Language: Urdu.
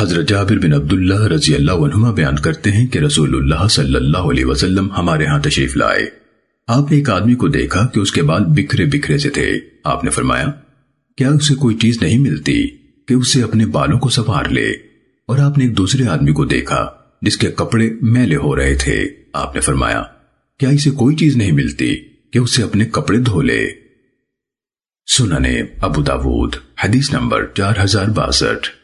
حضرت جابر بن عبداللہ رضی اللہ عنہما بیان کرتے ہیں کہ رسول اللہ صلی اللہ علیہ وسلم ہمارے ہاں تشریف لائے۔ آپ نے ایک آدمی کو دیکھا کہ اس کے بال بکھرے بکھرے سے تھے۔ آپ نے فرمایا، کیا اسے کوئی چیز نہیں ملتی کہ اسے اپنے بالوں کو سوار لے؟ اور آپ نے ایک دوسرے آدمی کو دیکھا جس کے کپڑے میلے ہو رہے تھے۔ آپ نے فرمایا، کیا اسے کوئی چیز نہیں ملتی کہ اسے اپنے کپڑے دھو لے؟ سننے ابو داود، حدیث نمبر چار ہزار باسٹھ۔